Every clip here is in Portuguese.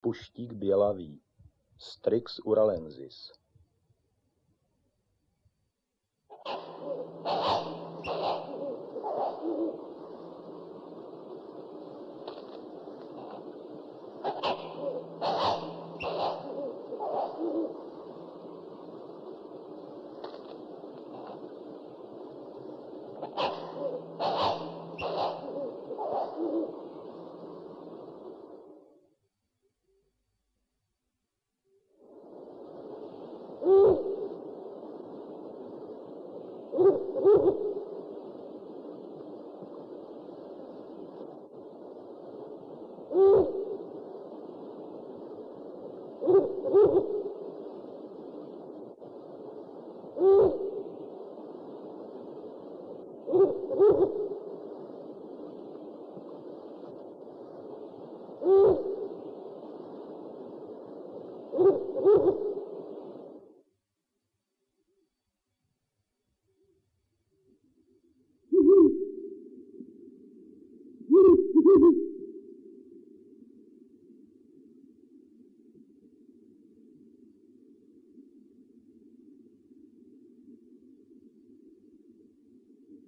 Puštík bělavý Strix uralensis Woo!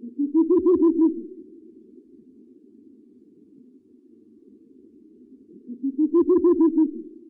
Thank you.